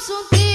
sou tempo.